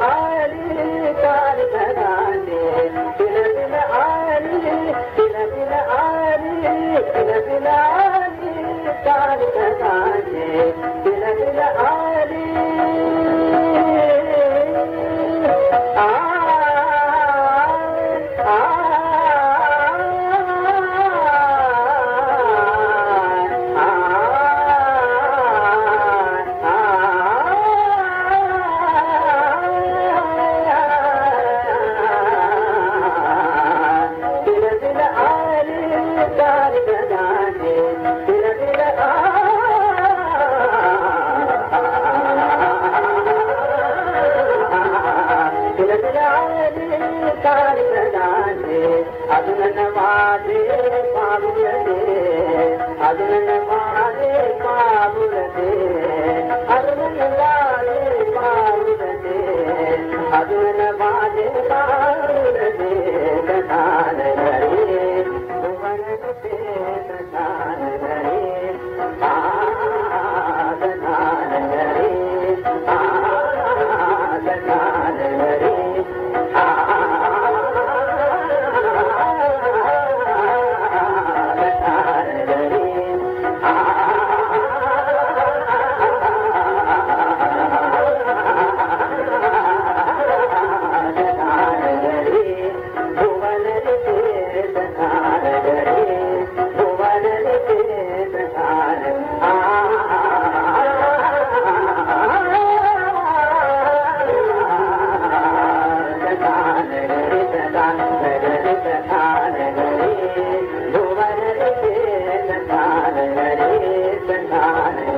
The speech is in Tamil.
धर त आरी அதுனவாதே பாவுலதே அதுனவாதே பாவுலதே அதுனவாதே பாவுலதே அதுனவாதே பாவுலதே கதானகரே சுவனதே கதானகரே ஆதனானகரே ஆதனானகரே Thank you. Bye.